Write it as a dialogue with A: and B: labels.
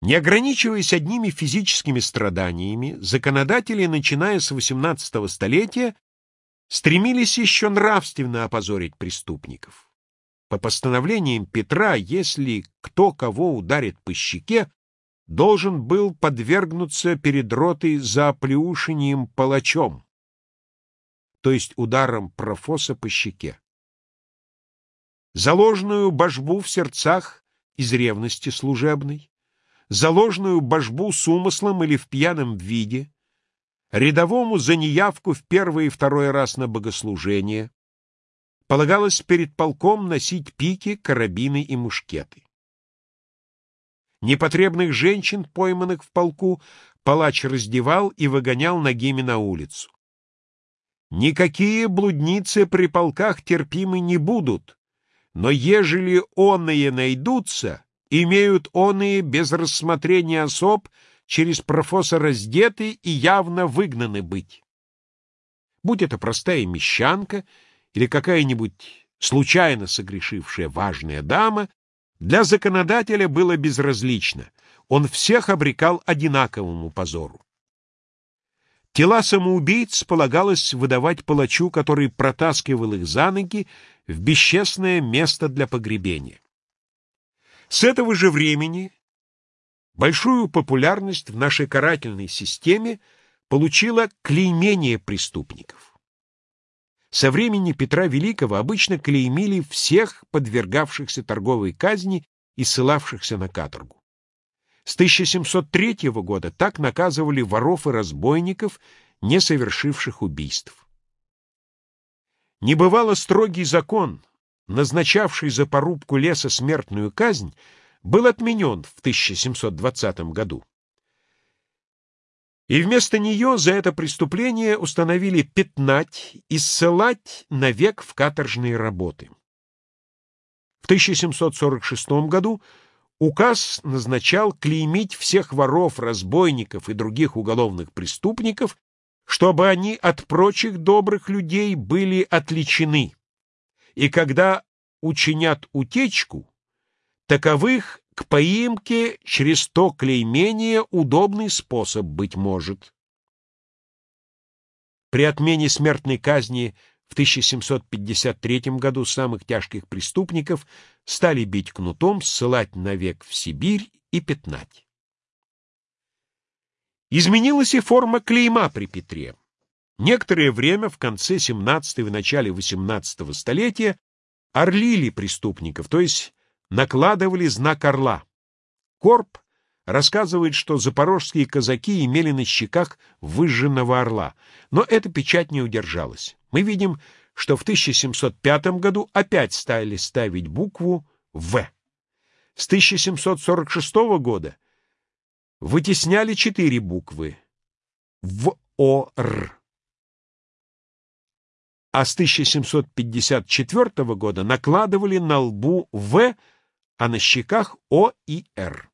A: Не ограничиваясь одними физическими страданиями, законодатели, начиная с XVIII столетия, стремились еще нравственно опозорить преступников. По постановлениям Петра, если кто кого ударит по щеке, должен был подвергнуться перед ротой за оплеушением палачом, то есть ударом профоса по щеке. Заложную божбу в сердцах из ревности служебной, заложную божбу с умыслом или в пьяном виде, рядовому за неявку в первый и второй раз на богослужение, полагалось перед полком носить пики, карабины и мушкеты. Непотребных женщин, пойманных в полку, палач раздевал и выгонял ногими на улицу. Никакие блудницы при полках терпимы не будут, но ежели оные найдутся, имеют оные без рассмотрения особ через профоса раздеты и явно выгнаны быть. Будь это простая мещанка или какая-нибудь случайно согрешившая важная дама, для законодателя было безразлично. Он всех обрекал одинаковому позору. Тела самоубийц полагалось выдавать палачу, который протаскивал их за ноги в бесчестное место для погребения. С этого же времени большую популярность в нашей карательной системе получило клеймение преступников. Со времени Петра Великого обычно клеймили всех подвергавшихся торговой казни и ссылавшихся на каторгу. С 1703 года так наказывали воров и разбойников, не совершивших убийств. Небывало строгий закон, назначавший за порубку леса смертную казнь, был отменен в 1720 году. И вместо нее за это преступление установили пятнать и ссылать навек в каторжные работы. В 1746 году указ назначал клеймить всех воров, разбойников и других уголовных преступников чтобы они от прочих добрых людей были отличены, и когда учинят утечку, таковых к поимке через то клеймение удобный способ быть может. При отмене смертной казни в 1753 году самых тяжких преступников стали бить кнутом, ссылать навек в Сибирь и пятнать. Изменилась и форма клейма при Петре. Некоторое время, в конце XVII и начале XVIII столетия, орлили преступников, то есть накладывали знак орла. Корп рассказывает, что запорожские казаки имели на щеках выжженного орла, но эта печать не удержалась. Мы видим, что в 1705 году опять стали ставить букву «В». С 1746 года вытесняли четыре буквы в О Р. А с 1754 года накладывали на лбу В, а на щеках О и Р.